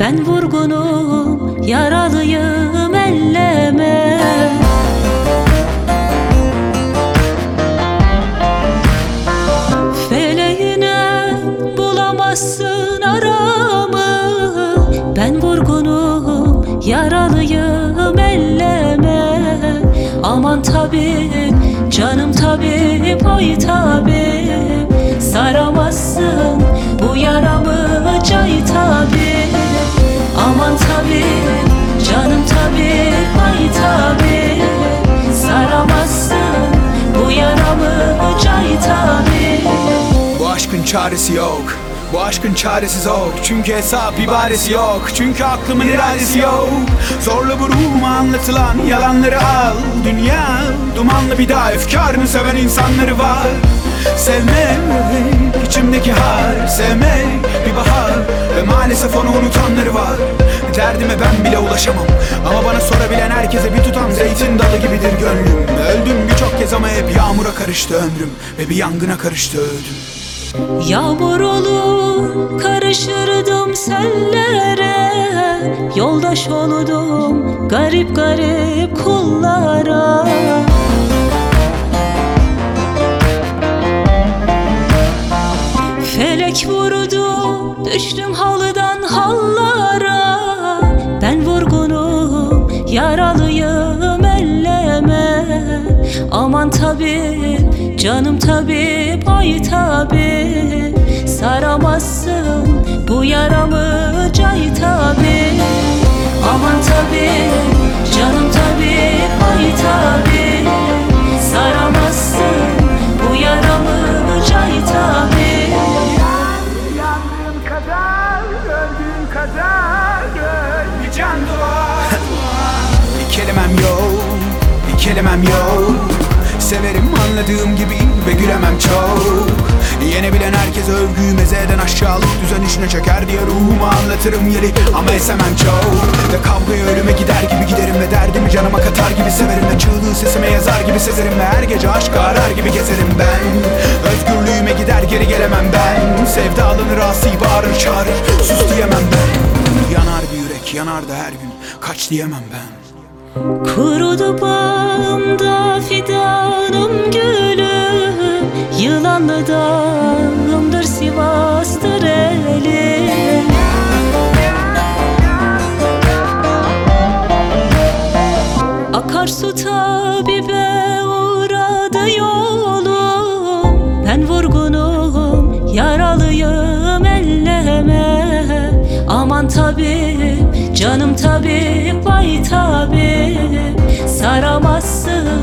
Ben vurgunum yaralıyım elleme. Feleğine bulamazsın aramı. Ben vurgunum yaralıyım elleme. Aman tabip canım tabip ay tabip Saramazsın bu yaramı çaresi yok. Bu aşkın çaresiz ok Çünkü hesap ibaresi yok. Çünkü aklımın iradesi yok. Zorla bu ruhuma anlatılan yalanları al. Dünya dumanlı bir dağ. Efkarını seven insanları var. Sevmek içimdeki har Sevmek bir bahar. Ve maalesef onu unutanları var. Derdime ben bile ulaşamam. Ama bana sorabilen herkese bir tutam zeytin dalı gibidir gönlüm. Öldüm birçok kez ama hep yağmura karıştı ömrüm. Ve bir yangına karıştı öldüm Yağmur olur karışırdım sellere. Yoldaş oldum garip garip kullara. Felek vurdu düştüm halıdan hallara. Ben vurgunum yaralıyım Aman tabip canım tabip ay tabip Saramazsın bu yaramı cay tabip Aman tabip canım tabip ay tabip Saramazsın bu yaramı cay tabip Yandığım kadar, öldüğüm kadar öl Bir can doğar Bir kelimem yok, bir kelimem yok Severim anladığım gibi ve gülemem çok. Yenebilen herkes övgüyü mezeden aşağılık düzen işine çeker diye ruhuma anlatırım yeri Ama esemem çok. Ve kavgaya ölüme gider gibi giderim ve derdimi canıma katar gibi severim. Ve çığlığı sesime yazar gibi sezerim ve her gece aşk arar gibi gezerim ben. Özgürlüğüme gider geri gelemem ben. Sevdalını rası bağırır çağırır sus diyemem ben. Yanar bir yürek yanar da her gün. Kaç diyemem ben Kurudu bağımda fidanım gülüm Yılanlı dağımdır Sivas'tır elim Akarsu tabibe tabip canım tabip ay tabip Saramazsın